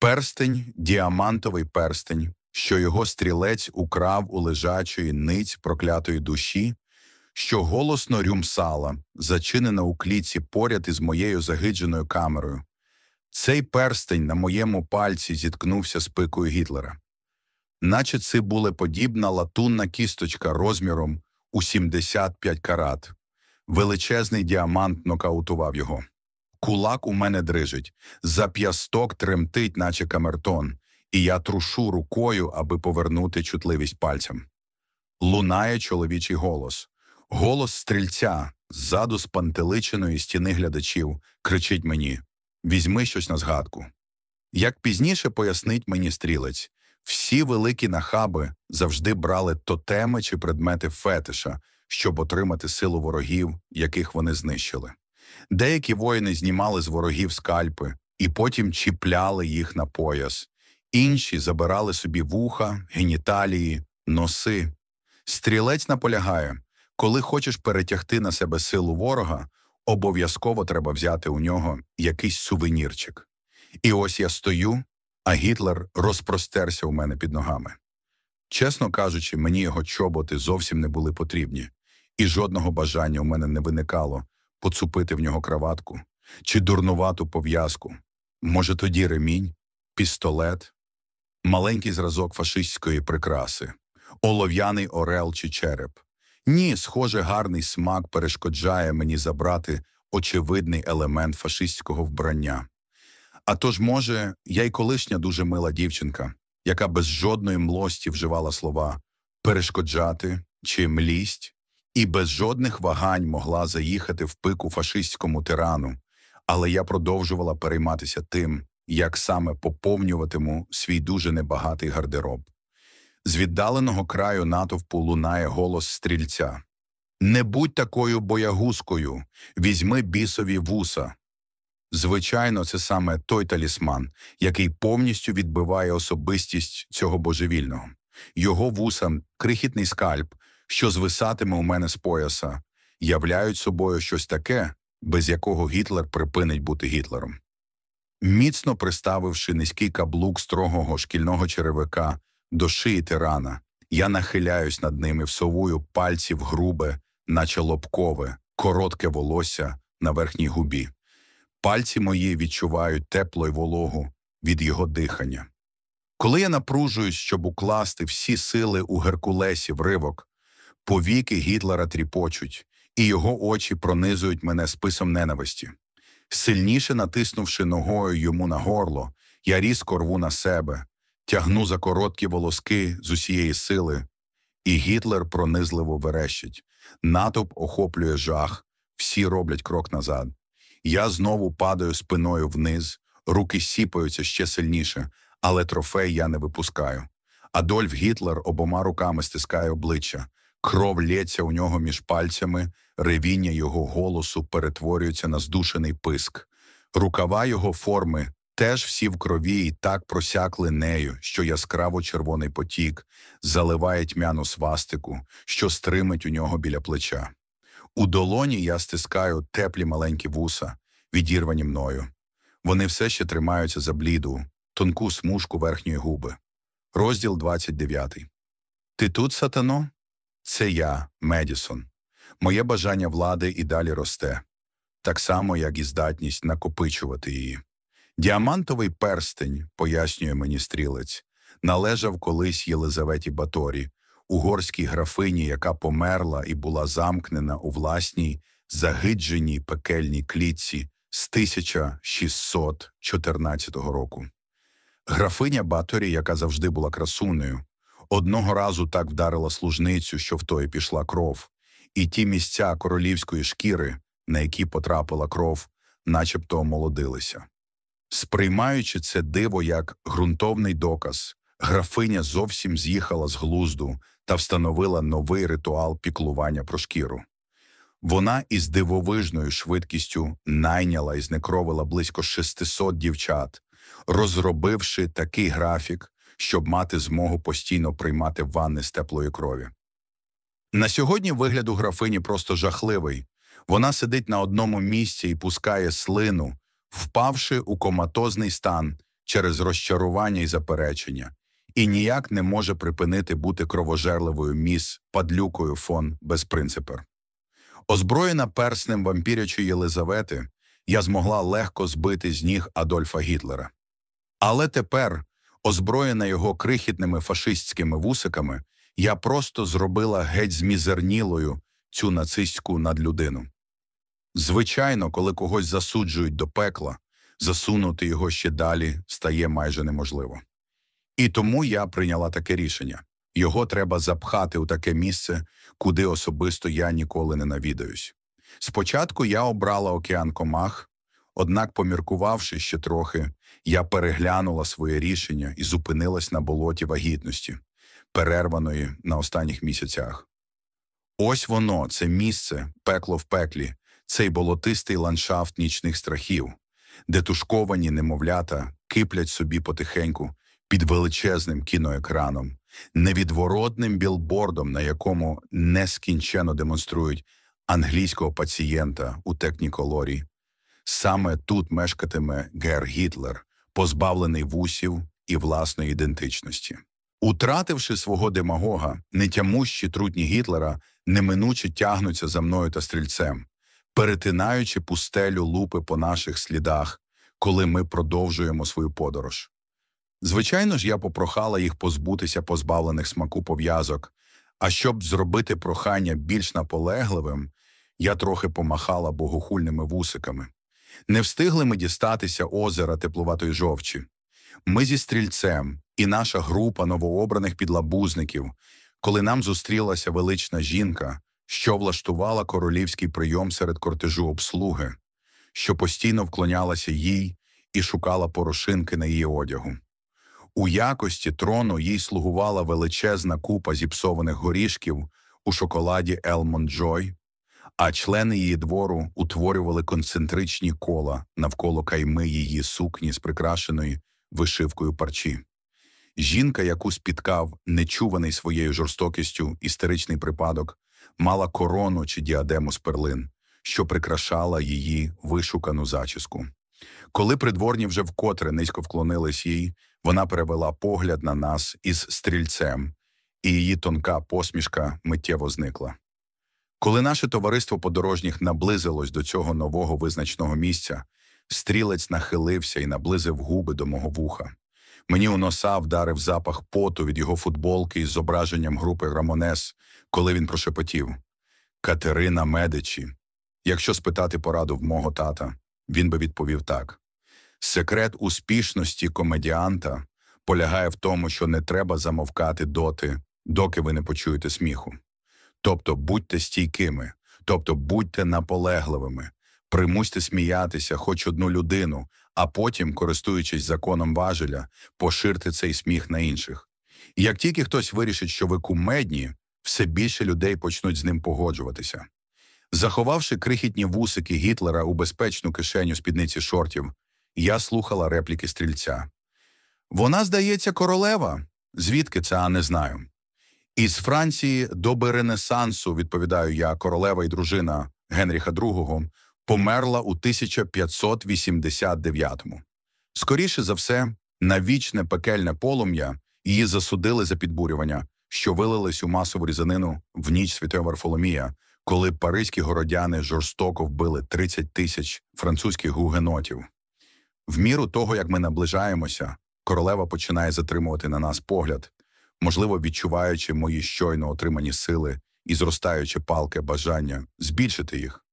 Перстень, діамантовий перстень, що його стрілець украв у лежачої ниць проклятої душі, що голосно рюмсала, зачинена у кліці поряд із моєю загидженою камерою. Цей перстень на моєму пальці зіткнувся з пикою Гітлера. Наче це була подібна латунна кісточка розміром у 75 карат. Величезний діамант нокаутував його. Кулак у мене дрижить, зап'ясток тремтить, наче камертон, і я трушу рукою, аби повернути чутливість пальцям. Лунає чоловічий голос. Голос стрільця ззаду з пантеличеної стіни глядачів кричить мені Візьми щось на згадку. Як пізніше пояснить мені стрілець, всі великі нахаби завжди брали тотеми чи предмети фетиша, щоб отримати силу ворогів, яких вони знищили. Деякі воїни знімали з ворогів скальпи і потім чіпляли їх на пояс, інші забирали собі вуха, геніталії, носи. Стрілець наполягає коли хочеш перетягти на себе силу ворога, обов'язково треба взяти у нього якийсь сувенірчик. І ось я стою, а Гітлер розпростерся у мене під ногами. Чесно кажучи, мені його чоботи зовсім не були потрібні, і жодного бажання у мене не виникало поцупити в нього краватку чи дурнувату пов'язку. Може, тоді ремінь, пістолет, маленький зразок фашистської прикраси, олов'яний орел чи череп. Ні, схоже, гарний смак перешкоджає мені забрати очевидний елемент фашистського вбрання. А тож, може, я й колишня дуже мила дівчинка, яка без жодної млості вживала слова перешкоджати чи млість, і без жодних вагань могла заїхати в пику фашистському тирану, але я продовжувала перейматися тим, як саме поповнюватиму свій дуже небагатий гардероб. З віддаленого краю натовпу лунає голос стрільця. Не будь такою боягузкою, візьми бісові вуса. Звичайно, це саме той талісман, який повністю відбиває особистість цього божевільного. Його вуса, крихітний скальп, що звисатиме у мене з пояса, являють собою щось таке, без якого Гітлер припинить бути Гітлером. Міцно приставивши низький каблук строгого шкільного черевика до шиї тирана, я нахиляюсь над ними, всовую пальці в грубе, наче лобкове, коротке волосся на верхній губі. Пальці мої відчувають тепло й вологу від його дихання. Коли я напружуюсь, щоб укласти всі сили у Геркулесі в ривок, повіки Гітлера тріпочуть, і його очі пронизують мене списом ненависті. Сильніше натиснувши ногою йому на горло, я різко рву на себе, тягну за короткі волоски з усієї сили, і Гітлер пронизливо верещить. Натовп охоплює жах, всі роблять крок назад. Я знову падаю спиною вниз, руки сіпаються ще сильніше, але трофей я не випускаю. Адольф Гітлер обома руками стискає обличчя, кров лється у нього між пальцями, ревіння його голосу перетворюється на здушений писк. Рукава його форми теж всі в крові і так просякли нею, що яскраво червоний потік заливає тьмяну свастику, що стримить у нього біля плеча. У долоні я стискаю теплі маленькі вуса, відірвані мною. Вони все ще тримаються за бліду, тонку смужку верхньої губи. Розділ 29. Ти тут, сатано? Це я, Медісон. Моє бажання влади і далі росте, так само, як і здатність накопичувати її. Діамантовий перстень, пояснює мені стрілець, належав колись Єлизаветі Баторі, угорській графині, яка померла і була замкнена у власній загидженій пекельній клітці з 1614 року. Графиня Баторі, яка завжди була красунею, одного разу так вдарила служницю, що в тої пішла кров, і ті місця королівської шкіри, на які потрапила кров, начебто омолодилися. Сприймаючи це диво як ґрунтовний доказ, графиня зовсім з'їхала з глузду та встановила новий ритуал піклування про шкіру. Вона із дивовижною швидкістю найняла і знекровила близько 600 дівчат, розробивши такий графік, щоб мати змогу постійно приймати ванни з теплої крові. На сьогодні вигляд у графині просто жахливий. Вона сидить на одному місці і пускає слину, впавши у коматозний стан через розчарування і заперечення, і ніяк не може припинити бути кровожерливою міс падлюкою фон безпринципер. Озброєна перснем вампірячої Єлизавети, я змогла легко збити з ніг Адольфа Гітлера. Але тепер, озброєна його крихітними фашистськими вусиками, я просто зробила геть змізернілою цю нацистську надлюдину. Звичайно, коли когось засуджують до пекла, засунути його ще далі стає майже неможливо. І тому я прийняла таке рішення його треба запхати у таке місце, куди особисто я ніколи не навідаюсь. Спочатку я обрала океан комах, однак, поміркувавши ще трохи, я переглянула своє рішення і зупинилась на болоті вагітності, перерваної на останніх місяцях. Ось воно, це місце, пекло в пеклі, цей болотистий ландшафт нічних страхів, де тушковані немовлята киплять собі потихеньку під величезним кіноекраном, невідворотним білбордом, на якому нескінченно демонструють англійського пацієнта у техніколорі. Саме тут мешкатиме Гер Гітлер, позбавлений вусів і власної ідентичності. Утративши свого демагога, нетямущі трутні Гітлера неминуче тягнуться за мною та стрільцем, перетинаючи пустелю лупи по наших слідах, коли ми продовжуємо свою подорож. Звичайно ж, я попрохала їх позбутися позбавлених смаку пов'язок, а щоб зробити прохання більш наполегливим, я трохи помахала богохульними вусиками. Не встигли ми дістатися озера теплуватої жовчі. Ми зі стрільцем і наша група новообраних підлабузників, коли нам зустрілася велична жінка, що влаштувала королівський прийом серед кортежу обслуги, що постійно вклонялася їй і шукала порошинки на її одягу. У якості трону їй слугувала величезна купа зіпсованих горішків у шоколаді Елмон Джой, а члени її двору утворювали концентричні кола навколо кайми її сукні з прикрашеної вишивкою парчі. Жінка, яку спіткав нечуваний своєю жорстокістю істеричний припадок, мала корону чи діадему з перлин, що прикрашала її вишукану зачіску. Коли придворні вже вкотре низько вклонились їй, вона перевела погляд на нас із стрільцем, і її тонка посмішка миттєво зникла. Коли наше товариство подорожніх наблизилось до цього нового визначного місця, стрілець нахилився і наблизив губи до мого вуха. Мені у носа вдарив запах поту від його футболки із зображенням групи Рамонес, коли він прошепотів Катерина Медичі. Якщо спитати пораду в мого тата, він би відповів так: секрет успішності комедіанта полягає в тому, що не треба замовкати доти, доки ви не почуєте сміху. Тобто будьте стійкими, тобто будьте наполегливими, примусьте сміятися хоч одну людину, а потім, користуючись законом важеля, поширте цей сміх на інших. І як тільки хтось вирішить, що ви кумедні, все більше людей почнуть з ним погоджуватися. Заховавши крихітні вусики Гітлера у безпечну кишеню спідниці шортів, я слухала репліки стрільця. Вона, здається, королева. Звідки це, а не знаю. Із Франції до Ренесансу, відповідаю я, королева і дружина Генріха II, померла у 1589-му. Скоріше за все, на вічне пекельне полум'я її засудили за підбурювання, що вилились у масову різанину в ніч Святого Варфоломія, коли паризькі городяни жорстоко вбили 30 тисяч французьких гугенотів. В міру того, як ми наближаємося, королева починає затримувати на нас погляд, можливо, відчуваючи мої щойно отримані сили і зростаючи палке бажання збільшити їх.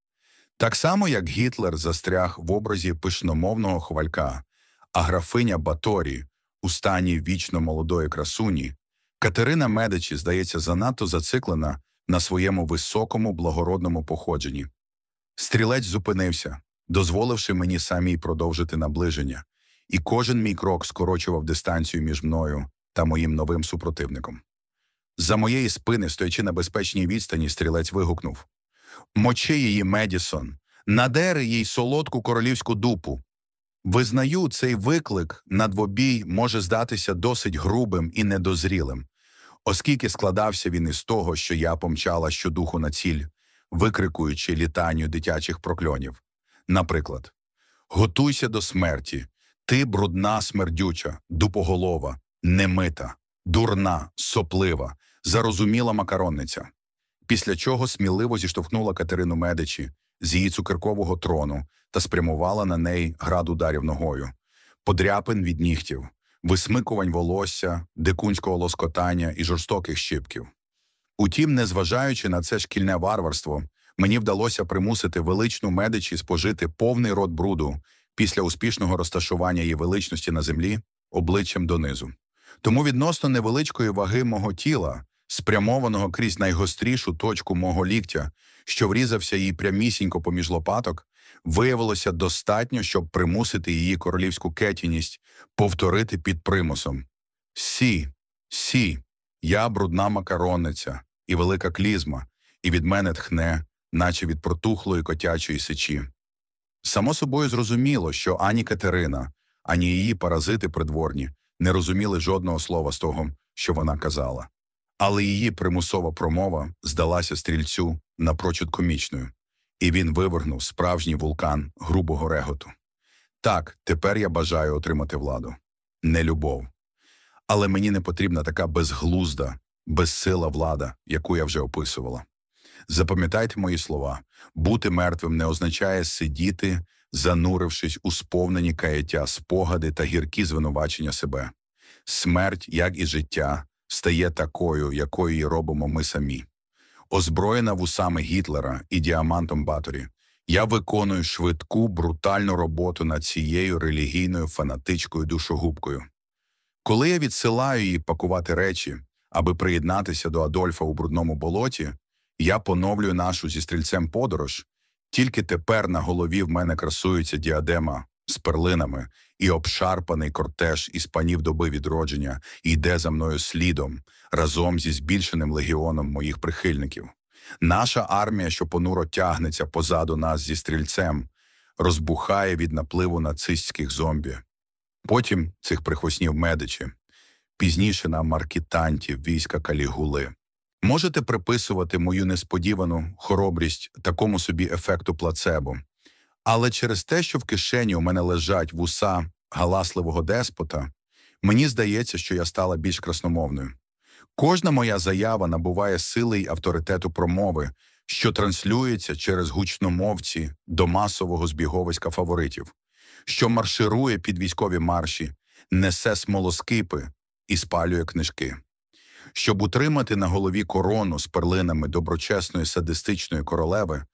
Так само, як Гітлер застряг в образі пишномовного хвалька, а графиня Баторі у стані вічно молодої красуні, Катерина Медичі, здається, занадто зациклена на своєму високому благородному походженні. Стрілець зупинився, дозволивши мені самій продовжити наближення, і кожен мій крок скорочував дистанцію між мною та моїм новим супротивником. За моєї спини, стоячи на безпечній відстані, стрілець вигукнув Мочи її, Медісон, надери їй солодку королівську дупу. Визнаю, цей виклик на двобій може здатися досить грубим і недозрілим, оскільки складався він із того, що я помчала щодуху на ціль, викрикуючи літанню дитячих прокльонів. Наприклад, готуйся до смерті, Ти брудна, смердюча, дупоголова, немита, дурна, соплива, зарозуміла макаронниця. Після чого сміливо зіштовхнула Катерину Медичі з її цукеркового трону та спрямувала на неї град ударів ногою, подряпин від нігтів, висмикувань волосся, дикунського лоскотання і жорстоких щипків. Утім, незважаючи на це шкільне варварство, мені вдалося примусити величну медичі спожити повний рот бруду після успішного розташування її величності на землі обличчям донизу. Тому відносно невеличкої ваги мого тіла, спрямованого крізь найгострішу точку мого ліктя, що врізався їй прямісінько поміж лопаток, виявилося достатньо, щоб примусити її королівську кетіність повторити під примусом. Сі, сі, я брудна макаронниця і велика клізма, і від мене тхне, наче від протухлої котячої сечі. Само собою зрозуміло, що ані Катерина, ані її паразити придворні не розуміли жодного слова з того, що вона казала. Але її примусова промова здалася стрільцю напрочуд комічною, і він вивернув справжній вулкан грубого реготу. Так, тепер я бажаю отримати владу, не любов. Але мені не потрібна така безглузда, безсила влада, яку я вже описувала. Запам'ятайте мої слова бути мертвим не означає сидіти, занурившись у сповнені каяття спогади та гіркі звинувачення себе. Смерть, як і життя, стає такою, якою її робимо ми самі. Озброєна вусами Гітлера і діамантом Баторі, я виконую швидку, брутальну роботу над цією релігійною фанатичкою душогубкою. Коли я відсилаю її пакувати речі, аби приєднатися до Адольфа у брудному болоті, я поновлюю нашу зі стрільцем подорож, тільки тепер на голові в мене красується діадема з перлинами і обшарпаний кортеж із панів доби відродження йде за мною слідом разом зі збільшеним легіоном моїх прихильників. Наша армія, що понуро тягнеться позаду нас зі стрільцем, розбухає від напливу нацистських зомбі. Потім цих прихвоснів медичі, пізніше на маркітантів війська калігули. Можете приписувати мою несподівану хоробрість такому собі ефекту плацебо, але через те, що в кишені у мене лежать вуса галасливого деспота, мені здається, що я стала більш красномовною. Кожна моя заява набуває сили й авторитету промови, що транслюється через гучномовці до масового збіговиська фаворитів, що марширує під військові марші, несе смолоскипи і спалює книжки. Щоб утримати на голові корону з перлинами доброчесної садистичної королеви,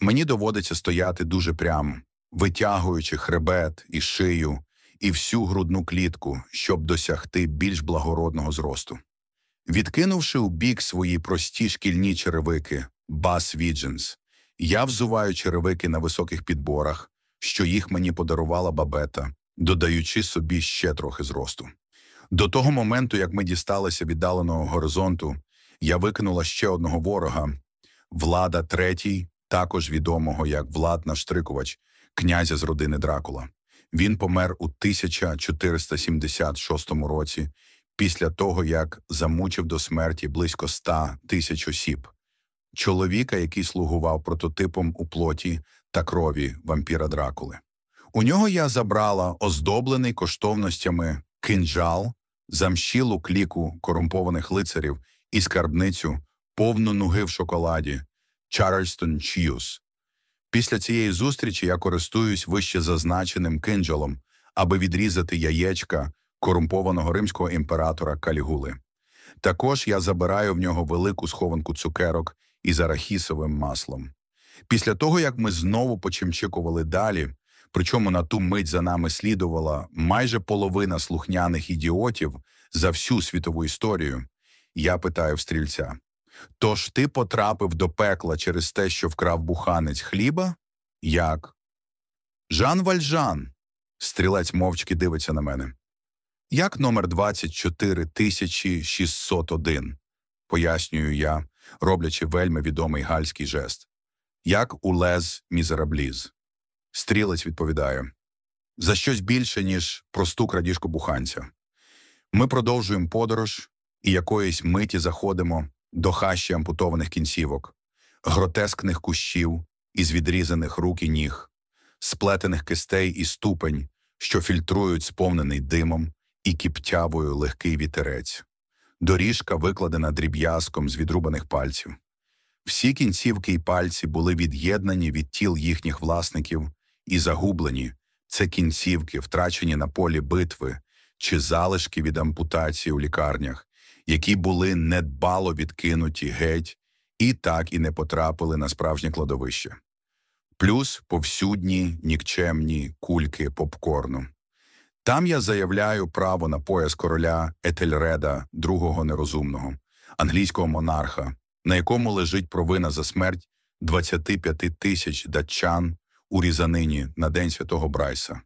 мені доводиться стояти дуже прямо, витягуючи хребет і шию і всю грудну клітку, щоб досягти більш благородного зросту. Відкинувши у бік свої прості шкільні черевики, бас відженс, я взуваю черевики на високих підборах, що їх мені подарувала бабета, додаючи собі ще трохи зросту. До того моменту, як ми дісталися віддаленого горизонту, я викинула ще одного ворога влада третій, також відомого як Влад Наштрикувач, князя з родини Дракула. Він помер у 1476 році, після того як замучив до смерті близько ста тисяч осіб, чоловіка, який слугував прототипом у плоті та крові вампіра Дракули. У нього я забрала оздоблений коштовностями кинджал, замщілу кліку корумпованих лицарів і скарбницю, повну нуги в шоколаді, Чарльстон Чіус. Після цієї зустрічі я користуюсь вище зазначеним кинджалом, аби відрізати яєчка корумпованого римського імператора Калігули. Також я забираю в нього велику схованку цукерок із арахісовим маслом. Після того, як ми знову почимчикували далі, причому на ту мить за нами слідувала майже половина слухняних ідіотів за всю світову історію, я питаю в стрільця: Тож ти потрапив до пекла через те, що вкрав буханець хліба? Як? Жан Вальжан. Стрілець мовчки дивиться на мене. Як номер 24601, пояснюю я, роблячи вельми відомий гальський жест. Як у лез мізерабліз. Стрілець відповідає за щось більше, ніж просту крадіжку буханця. Ми продовжуємо подорож і якоїсь миті заходимо до хащі ампутованих кінцівок, гротескних кущів із відрізаних рук і ніг, сплетених кистей і ступень, що фільтрують сповнений димом і кіптявою легкий вітерець. Доріжка викладена дріб'язком з відрубаних пальців. Всі кінцівки й пальці були від'єднані від тіл їхніх власників і загублені це кінцівки, втрачені на полі битви чи залишки від ампутації у лікарнях, які були недбало відкинуті геть і так і не потрапили на справжнє кладовище. Плюс повсюдні нікчемні кульки попкорну. Там я заявляю право на пояс короля Етельреда, другого нерозумного, англійського монарха, на якому лежить провина за смерть 25 тисяч датчан у різанині на День Святого Брайса.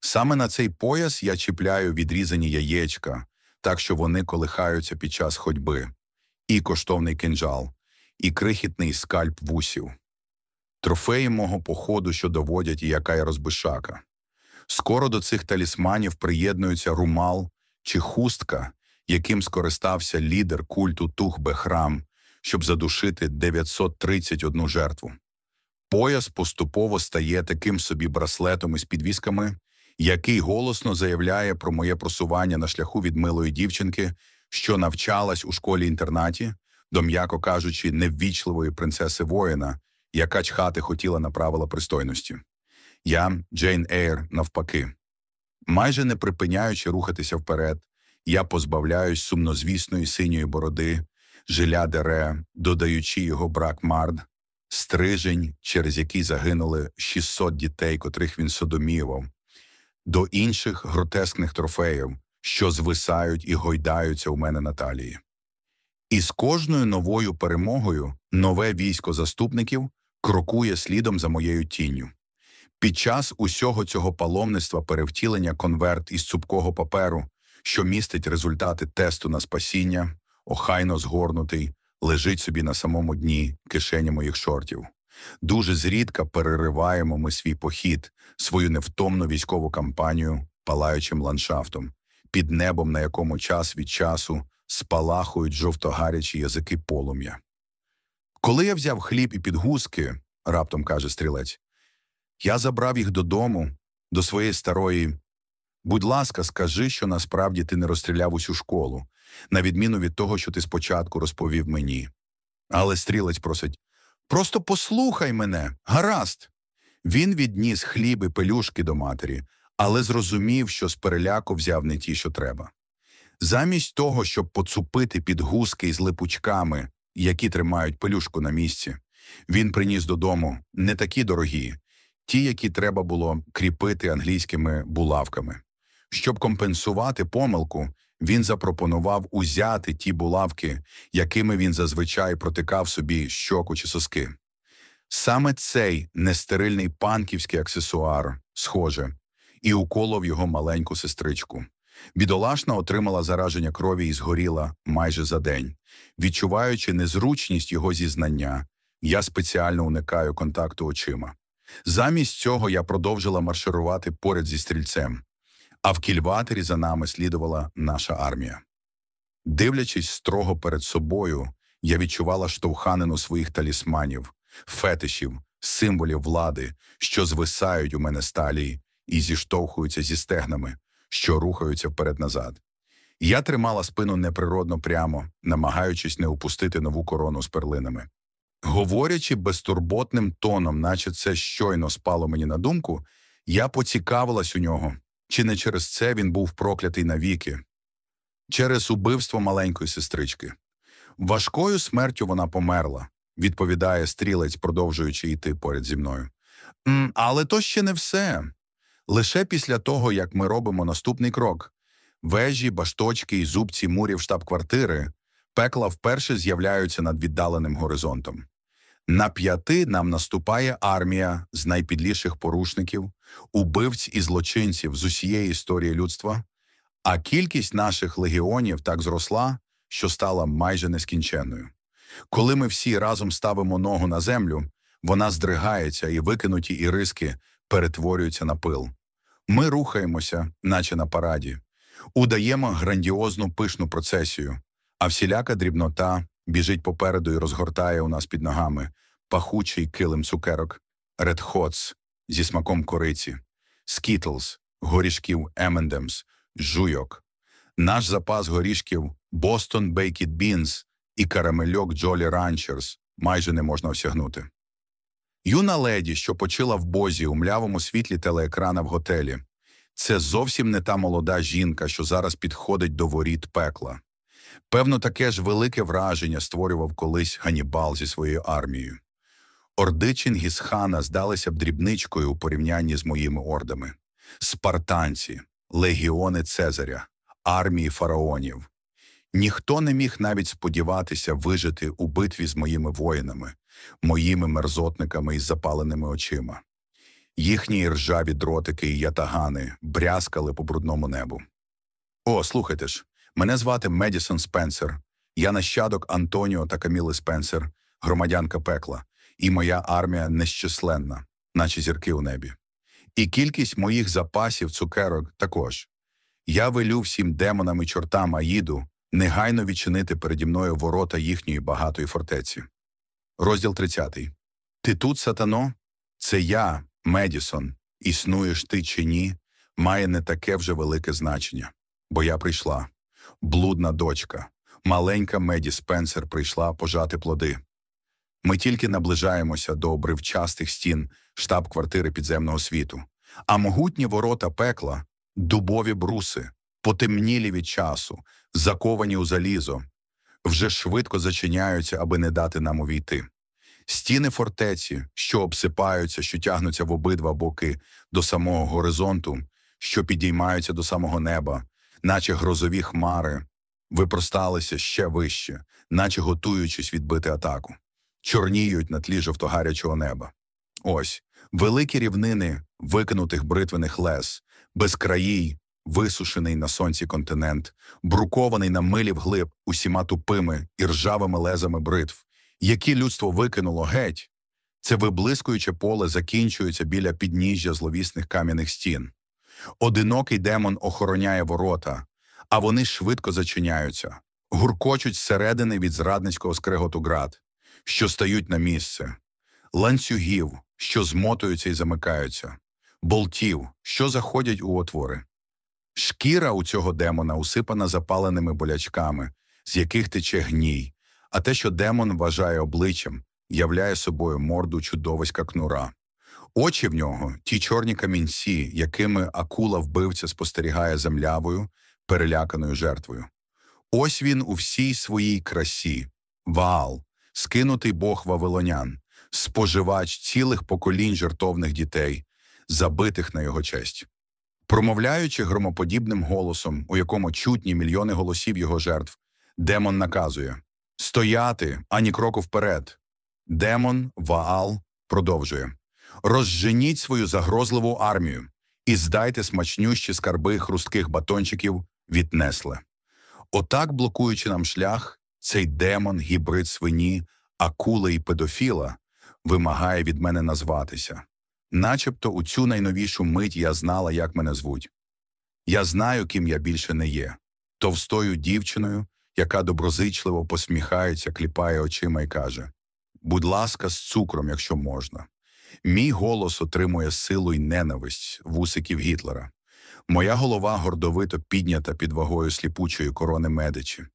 Саме на цей пояс я чіпляю відрізані яєчка, так що вони колихаються під час ходьби, і коштовний кинджал, і крихітний скальп вусів, трофеї мого походу, що доводять, яка я розбишака. Скоро до цих талісманів приєднуються румал чи хустка, яким скористався лідер культу Тух-Бехрам, щоб задушити 931 жертву. Пояс поступово стає таким собі браслетом із підвісками, який голосно заявляє про моє просування на шляху від милої дівчинки, що навчалась у школі інтернаті, до м'яко кажучи, неввічливої принцеси воїна, яка чхати хотіла на правила пристойності. Я, Джейн Ейр, навпаки. Майже не припиняючи рухатися вперед, я позбавляюсь сумнозвісної синьої бороди, жиля дере, додаючи його брак мард, стрижень, через який загинули 600 дітей, котрих він содоміював, до інших гротескних трофеїв, що звисають і гойдаються у мене на талії. І з кожною новою перемогою нове військо заступників крокує слідом за моєю тінню. Під час усього цього паломництва перевтілення конверт із цупкого паперу, що містить результати тесту на спасіння, охайно згорнутий, лежить собі на самому дні кишені моїх шортів. Дуже зрідка перериваємо ми свій похід, свою невтомну військову кампанію палаючим ландшафтом, під небом, на якому час від часу спалахують жовтогарячі язики полум'я. Коли я взяв хліб і підгузки, раптом каже стрілець, я забрав їх додому, до своєї старої. Будь ласка, скажи, що насправді ти не розстріляв усю школу, на відміну від того, що ти спочатку розповів мені. Але стрілець просить просто послухай мене, гаразд. Він відніс хліб і пелюшки до матері, але зрозумів, що з переляку взяв не ті, що треба. Замість того, щоб поцупити підгузки із липучками, які тримають пелюшку на місці, він приніс додому не такі дорогі, ті, які треба було кріпити англійськими булавками. Щоб компенсувати помилку, він запропонував узяти ті булавки, якими він зазвичай протикав собі щоку чи соски. Саме цей нестерильний панківський аксесуар, схоже, і уколов його маленьку сестричку. Бідолашна отримала зараження крові і згоріла майже за день. Відчуваючи незручність його зізнання, я спеціально уникаю контакту очима. Замість цього я продовжила марширувати поряд зі стрільцем, а в кільватері за нами слідувала наша армія. Дивлячись строго перед собою, я відчувала штовханину своїх талісманів, фетишів, символів влади, що звисають у мене сталії і зіштовхуються зі стегнами, що рухаються вперед назад. Я тримала спину неприродно прямо, намагаючись не упустити нову корону з перлинами. Говорячи безтурботним тоном, наче це щойно спало мені на думку, я поцікавилась у нього, чи не через це він був проклятий навіки, через убивство маленької сестрички. Важкою смертю вона померла, відповідає стрілець, продовжуючи йти поряд зі мною. «М, Але то ще не все. Лише після того, як ми робимо наступний крок вежі, башточки і зубці мурів штаб-квартири, пекла вперше з'являються над віддаленим горизонтом. На п'яти нам наступає армія з найпідліших порушників, убивць і злочинців з усієї історії людства, а кількість наших легіонів так зросла, що стала майже нескінченною. Коли ми всі разом ставимо ногу на землю, вона здригається і викинуті іриски перетворюються на пил. Ми рухаємося, наче на параді, удаємо грандіозну пишну процесію, а всіляка дрібнота біжить попереду і розгортає у нас під ногами пахучий килим цукерок, Red Hots зі смаком кориці, Skittles горішків M&M's, жуйок. Наш запас горішків Boston Baked Beans і карамельок Jolly Ranchers майже не можна осягнути. Юна леді, що почила в бозі у млявому світлі телеекрана в готелі, це зовсім не та молода жінка, що зараз підходить до воріт пекла. Певно, таке ж велике враження створював колись Ганібал зі своєю армією. Орди Чингісхана здалися б дрібничкою у порівнянні з моїми ордами спартанці, легіони Цезаря, армії фараонів. Ніхто не міг навіть сподіватися вижити у битві з моїми воїнами, моїми мерзотниками із запаленими очима. Їхні ржаві дротики і ятагани брязкали по брудному небу. О, слухайте ж, мене звати Медісон Спенсер, я нащадок Антоніо та Каміли Спенсер, громадянка пекла, і моя армія нещисленна, наче зірки у небі. І кількість моїх запасів цукерок також. Я велю всім демонам і чортам Аїду негайно відчинити переді мною ворота їхньої багатої фортеці. Розділ 30. Ти тут, сатано? Це я, Медісон, існуєш ти чи ні, має не таке вже велике значення, бо я прийшла. Блудна дочка, маленька Меді Спенсер прийшла пожати плоди. Ми тільки наближаємося до обривчастих стін штаб-квартири підземного світу, а могутні ворота пекла, дубові бруси, потемнілі від часу, заковані у залізо, вже швидко зачиняються, аби не дати нам увійти. Стіни фортеці, що обсипаються, що тягнуться в обидва боки до самого горизонту, що підіймаються до самого неба, наче грозові хмари, випросталися ще вище, наче готуючись відбити атаку, чорніють на тлі жовтогарячого неба. Ось великі рівнини викинутих бритвених лес, безкраїй, висушений на сонці континент, брукований на милі вглиб усіма тупими і ржавими лезами бритв, які людство викинуло геть. Це виблискуюче поле закінчується біля підніжжя зловісних кам'яних стін. Одинокий демон охороняє ворота, а вони швидко зачиняються, гуркочуть зсередини від зрадницького скреготу град, що стають на місце, ланцюгів, що змотуються і замикаються, болтів, що заходять у отвори. Шкіра у цього демона усипана запаленими болячками, з яких тече гній, а те, що демон вважає обличчям, являє собою морду чудовиська кнура. Очі в нього ті чорні камінці, якими акула вбивця спостерігає землявою, переляканою жертвою. Ось він у всій своїй красі, Ваал, скинутий бог вавилонян, споживач цілих поколінь жертовних дітей, забитих на його честь. Промовляючи громоподібним голосом, у якому чутні мільйони голосів його жертв, демон наказує Стояти ані кроку вперед. Демон Ваал продовжує Розженіть свою загрозливу армію і здайте смачнющі скарби хрустких батончиків від Несле. Отак, блокуючи нам шлях, цей демон, гібрид свині, акули і педофіла вимагає від мене назватися. Начебто у цю найновішу мить я знала, як мене звуть. Я знаю, ким я більше не є товстою дівчиною, яка доброзичливо посміхається, кліпає очима і каже Будь ласка, з цукром, якщо можна. Мій голос отримує силу й ненависть вусиків Гітлера. Моя голова гордовито піднята під вагою сліпучої корони медичі.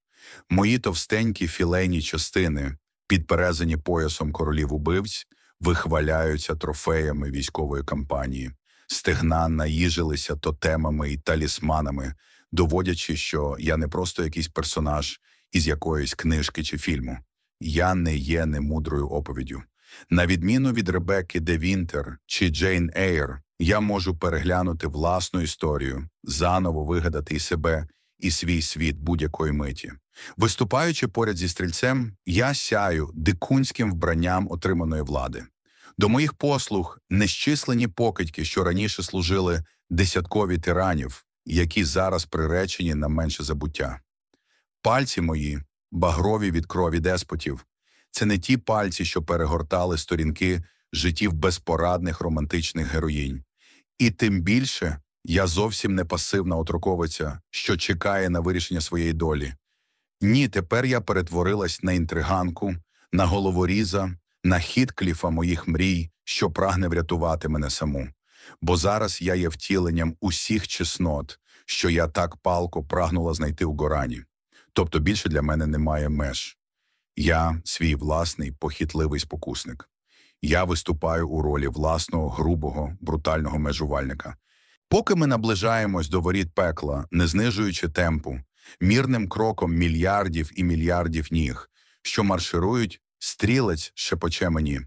Мої товстенькі філейні частини, підперезані поясом королів убивць, вихваляються трофеями військової кампанії, стегна наїжилися тотемами і талісманами, доводячи, що я не просто якийсь персонаж із якоїсь книжки чи фільму. Я не є немудрою оповіддю. На відміну від Ребекки Де Вінтер чи Джейн Ейр, я можу переглянути власну історію, заново вигадати і себе і свій світ будь-якої миті. Виступаючи поряд зі стрільцем, я сяю дикунським вбранням отриманої влади. До моїх послуг нещислені покидьки, що раніше служили десяткові тиранів, які зараз приречені на менше забуття. Пальці мої, багрові від крові деспотів, це не ті пальці, що перегортали сторінки життів безпорадних романтичних героїнь. І тим більше я зовсім не пасивна отроковиця, що чекає на вирішення своєї долі. Ні, тепер я перетворилась на інтриганку, на головоріза, на хід кліфа моїх мрій, що прагне врятувати мене саму. бо зараз я є втіленням усіх чеснот, що я так палко прагнула знайти у Горані. Тобто більше для мене немає меж. Я свій власний похитливий спокусник. Я виступаю у ролі власного грубого, брутального межувальника. Поки ми наближаємось до воріт пекла, не знижуючи темпу, мірним кроком мільярдів і мільярдів ніг, що марширують, стрілець шепоче мені.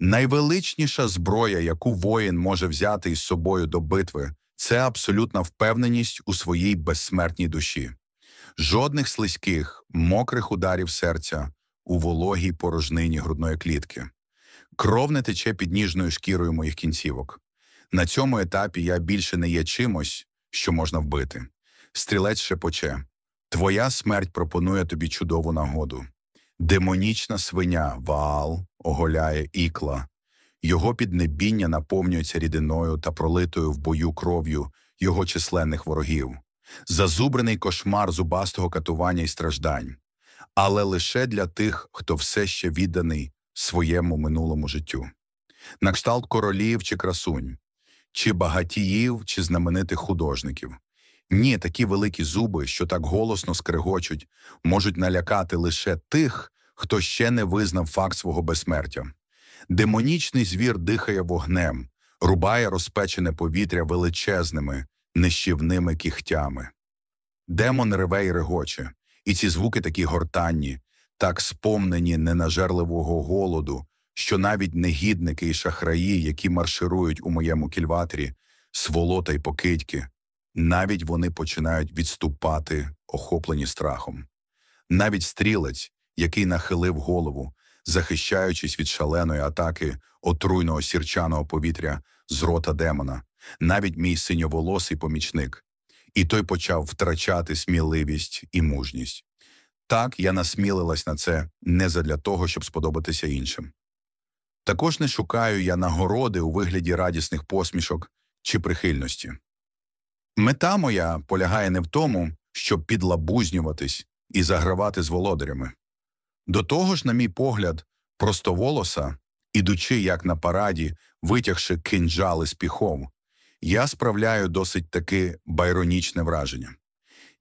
Найвеличніша зброя, яку воїн може взяти із собою до битви, це абсолютна впевненість у своїй безсмертній душі, жодних слизьких, мокрих ударів серця у вологій порожнині грудної клітки. Кров не тече під ніжною шкірою моїх кінцівок. На цьому етапі я більше не є чимось, що можна вбити. Стрілець шепоче. Твоя смерть пропонує тобі чудову нагоду. Демонічна свиня Ваал оголяє ікла, його піднебіння наповнюється рідиною та пролитою в бою кров'ю його численних ворогів, зазубрений кошмар зубастого катування і страждань, але лише для тих, хто все ще відданий своєму минулому життю. На кшталт королів чи красунь, чи багатіїв, чи знаменитих художників. Ні, такі великі зуби, що так голосно скрегочуть, можуть налякати лише тих, хто ще не визнав факт свого безсмертя. Демонічний звір дихає вогнем, рубає розпечене повітря величезними, нищівними кігтями. Демон реве й регоче, і ці звуки такі гортанні, так спомнені ненажерливого голоду, що навіть негідники і шахраї, які марширують у моєму кільваторі, сволота й покидьки, навіть вони починають відступати, охоплені страхом. Навіть стрілець, який нахилив голову, захищаючись від шаленої атаки отруйного сірчаного повітря з рота демона, навіть мій синьоволосий помічник, і той почав втрачати сміливість і мужність. Так я насмілилась на це не задля того, щоб сподобатися іншим. Також не шукаю я нагороди у вигляді радісних посмішок чи прихильності. Мета моя полягає не в тому, щоб підлабузнюватись і загравати з володарями. До того ж, на мій погляд, простоволоса, ідучи як на параді, витягши кинджали з піхов, я справляю досить таки байронічне враження.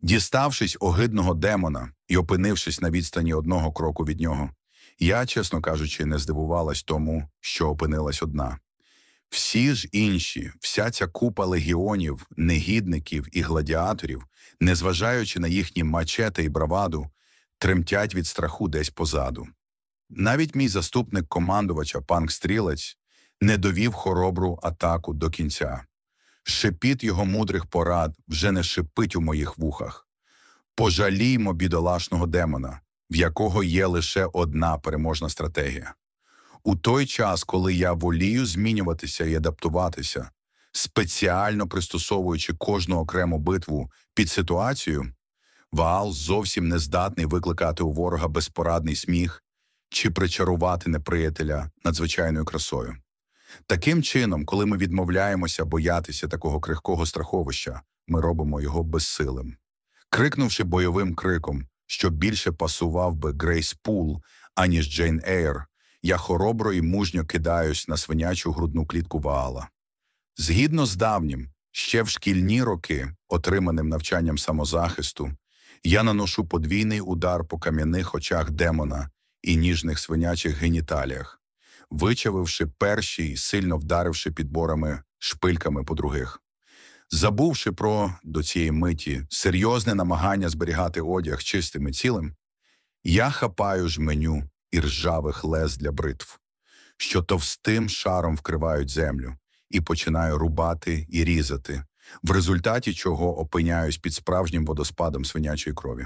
Діставшись огидного демона і опинившись на відстані одного кроку від нього, я, чесно кажучи, не здивувалась тому, що опинилась одна. Всі ж інші, вся ця купа легіонів, негідників і гладіаторів, незважаючи на їхні мачети і браваду, тремтять від страху десь позаду. Навіть мій заступник командувача, панк Стрілець, не довів хоробру атаку до кінця. Шепіт його мудрих порад вже не шипить у моїх вухах. Пожаліймо бідолашного демона, в якого є лише одна переможна стратегія. У той час, коли я волію змінюватися і адаптуватися, спеціально пристосовуючи кожну окрему битву під ситуацію, Ваал зовсім не здатний викликати у ворога безпорадний сміх чи причарувати неприятеля надзвичайною красою. Таким чином, коли ми відмовляємося боятися такого крихкого страховища, ми робимо його безсилим. Крикнувши бойовим криком, що більше пасував би Грейс Пул, аніж Джейн Ейр, я хоробро і мужньо кидаюсь на свинячу грудну клітку Ваала. Згідно з давнім, ще в шкільні роки, отриманим навчанням самозахисту, я наношу подвійний удар по кам'яних очах демона і ніжних свинячих геніталіях, вичавивши перші й сильно вдаривши підборами шпильками по других. Забувши про до цієї миті серйозне намагання зберігати одяг чистим і цілим, я хапаю жменю і ржавих лез для бритв, що товстим шаром вкривають землю, і починаю рубати і різати, в результаті чого опиняюсь під справжнім водоспадом свинячої крові.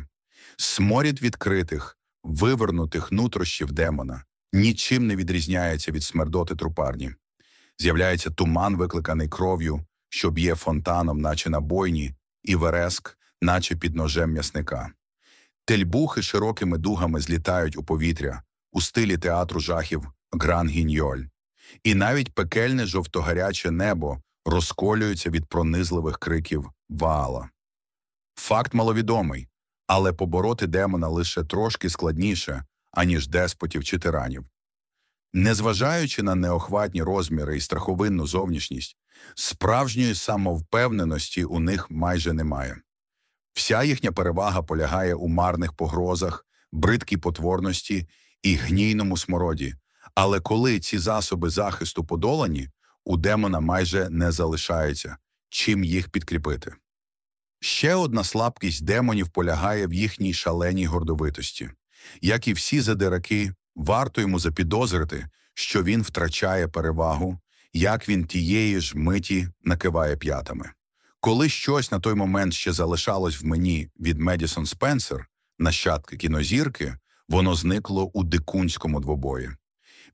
Сморід відкритих, вивернутих нутрощів демона нічим не відрізняється від смердоти трупарні. З'являється туман, викликаний кров'ю, що б'є фонтаном, наче на бойні, і вереск, наче під ножем м'ясника. Тельбухи широкими дугами злітають у повітря у стилі театру жахів Гран Гіньоль, і навіть пекельне жовтогаряче небо розколюється від пронизливих криків Ваала. Факт маловідомий, але побороти демона лише трошки складніше, аніж деспотів чи тиранів. Незважаючи на неохватні розміри і страховинну зовнішність, справжньої самовпевненості у них майже немає. Вся їхня перевага полягає у марних погрозах, бридкій потворності і гнійному смороді. Але коли ці засоби захисту подолані, у демона майже не залишається, чим їх підкріпити. Ще одна слабкість демонів полягає в їхній шаленій гордовитості. Як і всі задираки, варто йому запідозрити, що він втрачає перевагу, як він тієї ж миті накиває п'ятами. Коли щось на той момент ще залишалось в мені від Медісон Спенсер, нащадки кінозірки, воно зникло у дикунському двобої.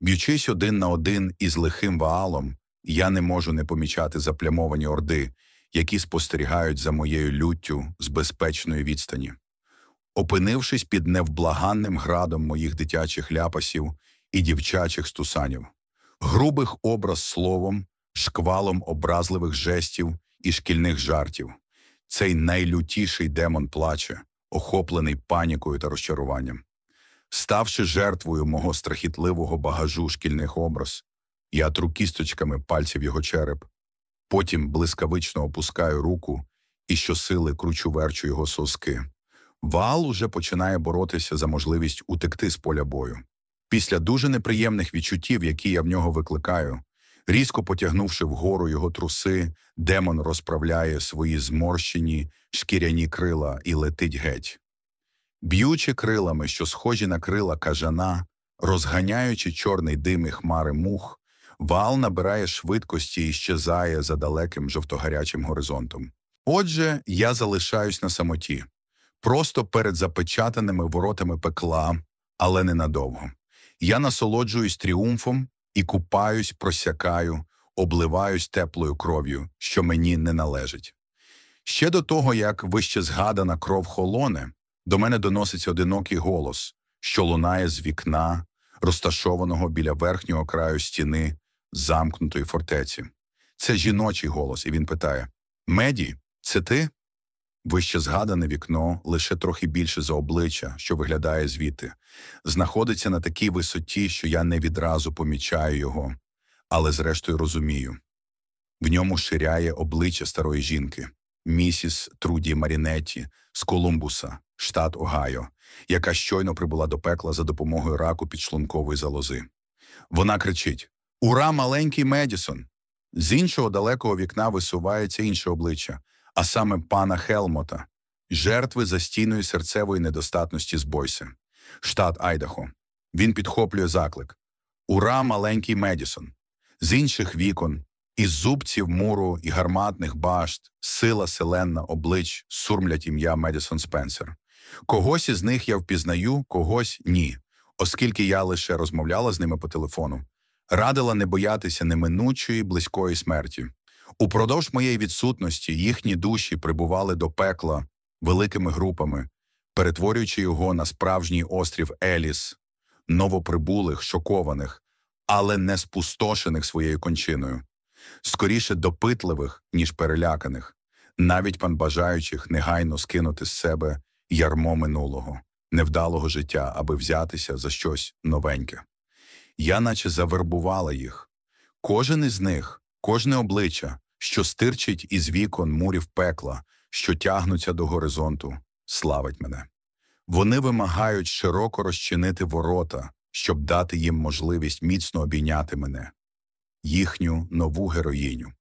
Б'ючись один на один із лихим ваалом, я не можу не помічати заплямовані орди, які спостерігають за моєю люттю з безпечної відстані. Опинившись під невблаганним градом моїх дитячих ляпасів і дівчачих стусанів, грубих образ словом, шквалом образливих жестів і шкільних жартів, цей найлютіший демон плаче, охоплений панікою та розчаруванням. Ставши жертвою мого страхітливого багажу шкільних образ, я тру кісточками пальців його череп, потім блискавично опускаю руку і щосили кручу верчу його соски. Вал уже починає боротися за можливість утекти з поля бою. Після дуже неприємних відчуттів, які я в нього викликаю, різко потягнувши вгору його труси, демон розправляє свої зморщені шкіряні крила і летить геть. Б'ючи крилами, що схожі на крила кажана, розганяючи чорний дим і хмари мух, вал набирає швидкості і щезає за далеким жовтогарячим горизонтом. Отже, я залишаюсь на самоті, просто перед запечатаними воротами пекла, але ненадовго. Я насолоджуюсь тріумфом і купаюсь, просякаю, обливаюсь теплою кров'ю, що мені не належить. Ще до того, як вище згадана кров холоне, до мене доноситься одинокий голос, що лунає з вікна, розташованого біля верхнього краю стіни замкнутої фортеці. Це жіночий голос, і він питає: Меді, це ти? Вище згадане вікно, лише трохи більше за обличчя, що виглядає звідти, знаходиться на такій висоті, що я не відразу помічаю його, але зрештою розумію. В ньому ширяє обличчя старої жінки, місіс Труді Марінетті з Колумбуса, штат Огайо, яка щойно прибула до пекла за допомогою раку підшлункової залози. Вона кричить: Ура, маленький Медісон! З іншого далекого вікна висувається інше обличчя а саме пана Хелмота, жертви застійної серцевої недостатності з Бойсе, штат Айдахо. Він підхоплює заклик Ура, маленький Медісон! З інших вікон, із зубців муру і гарматних башт, сила селенна облич сурмлять ім'я Медісон Спенсер. Когось із них я впізнаю, когось ні, оскільки я лише розмовляла з ними по телефону, радила не боятися неминучої близької смерті. Упродовж моєї відсутності їхні душі прибували до пекла великими групами, перетворюючи його на справжній острів Еліс, новоприбулих, шокованих, але не спустошених своєю кончиною, скоріше допитливих, ніж переляканих, навіть пан бажаючих негайно скинути з себе ярмо минулого, невдалого життя, аби взятися за щось новеньке. Я наче завербувала їх. Кожен із них. Кожне обличчя, що стирчить із вікон мурів пекла, що тягнуться до горизонту, славить мене. Вони вимагають широко розчинити ворота, щоб дати їм можливість міцно обійняти мене, їхню нову героїню.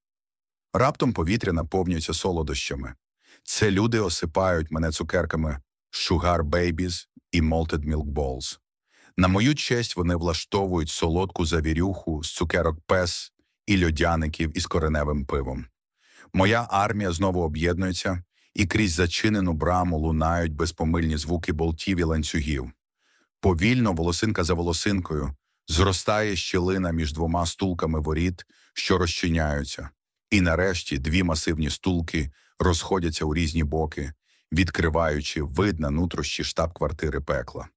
Раптом повітря наповнюється солодощами. Це люди осипають мене цукерками Sugar Babies і Malted Milk Balls. На мою честь вони влаштовують солодку завірюху з цукерок пес і льодяників із кореневим пивом. Моя армія знову об'єднується, і крізь зачинену браму лунають безпомильні звуки болтів і ланцюгів. Повільно, волосинка за волосинкою, зростає щілина між двома стулками воріт, що розчиняються, і нарешті дві масивні стулки розходяться у різні боки, відкриваючи вид на нутрощі штаб-квартири пекла.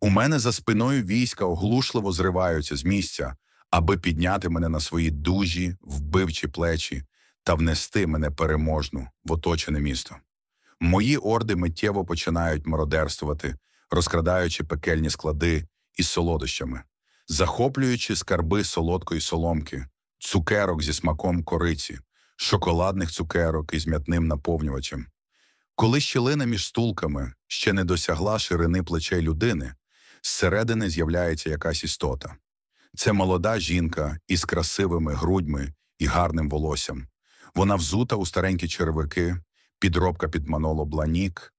У мене за спиною війська оглушливо зриваються з місця, аби підняти мене на свої дужі, вбивчі плечі та внести мене переможну в оточене місто. Мої орди миттєво починають мародерствувати, розкрадаючи пекельні склади із солодощами. Захоплюючи скарби солодкої соломки, цукерок зі смаком кориці, шоколадних цукерок із м'ятним наповнювачем. Коли щілина між стулками ще не досягла ширини плечей людини, зсередини з'являється якась істота. Це молода жінка із красивими грудьми і гарним волоссям. Вона взута у старенькі червики, підробка під маноло бланік,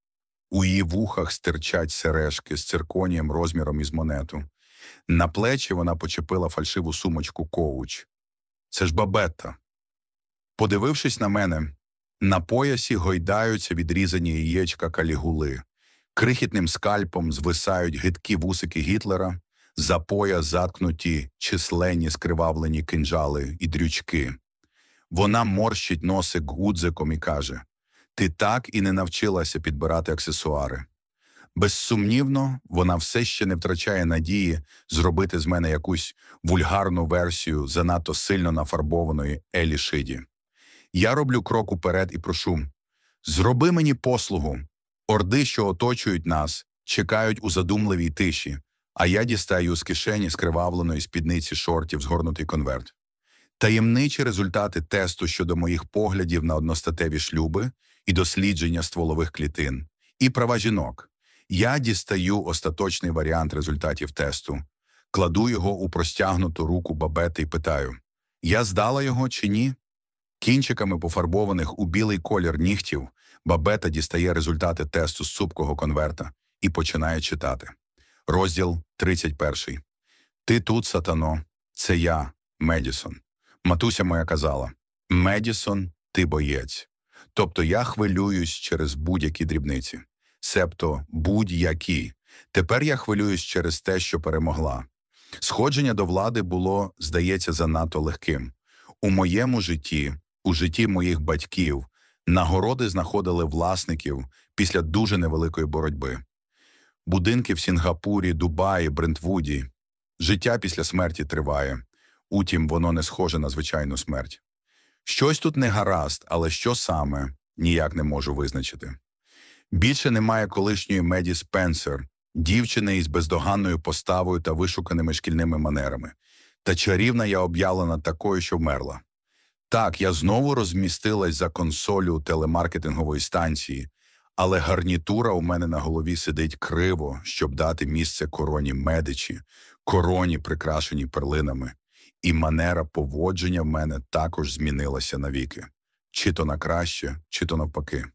у її вухах стирчать сережки з цирконієм розміром із монету. На плечі вона почепила фальшиву сумочку коуч. Це ж бабетта. Подивившись на мене, на поясі гойдаються відрізані яєчка калігули, крихітним скальпом звисають гидкі вусики Гітлера, за пояс заткнуті численні скривавлені кинджали і дрючки. Вона морщить носик гудзиком і каже Ти так і не навчилася підбирати аксесуари. Безсумнівно, вона все ще не втрачає надії зробити з мене якусь вульгарну версію занадто сильно нафарбованої Елі Шиді. Я роблю крок уперед і прошу зроби мені послугу. Орди, що оточують нас, чекають у задумливій тиші, а я дістаю з кишені скривавленої спідниці шортів згорнутий конверт. Таємничі результати тесту щодо моїх поглядів на одностатеві шлюби і дослідження стволових клітин, і права жінок. Я дістаю остаточний варіант результатів тесту, кладу його у простягнуту руку бабети і питаю: я здала його чи ні? Кінчиками пофарбованих у білий колір нігтів бабета дістає результати тесту з цупкого конверта і починає читати. Розділ 31. Ти тут, сатано, це я, Медісон. Матуся моя казала: Медісон, ти боєць. Тобто я хвилююсь через будь-які дрібниці, себто будь-які. Тепер я хвилююсь через те, що перемогла. Сходження до влади було, здається, занадто легким. У моєму житті, у житті моїх батьків, нагороди знаходили власників після дуже невеликої боротьби. Будинки в Сінгапурі, Дубаї, Брентвуді. Життя після смерті триває. Утім, воно не схоже на звичайну смерть. Щось тут не гаразд, але що саме ніяк не можу визначити. Більше немає колишньої Меді Спенсер, дівчини із бездоганною поставою та вишуканими шкільними манерами. Та чарівна я об'явлена такою, що вмерла. Так, я знову розмістилась за консолю телемаркетингової станції, але гарнітура у мене на голові сидить криво, щоб дати місце короні медичі, короні, прикрашеній перлинами і манера поводження в мене також змінилася навіки, чи то на краще, чи то навпаки.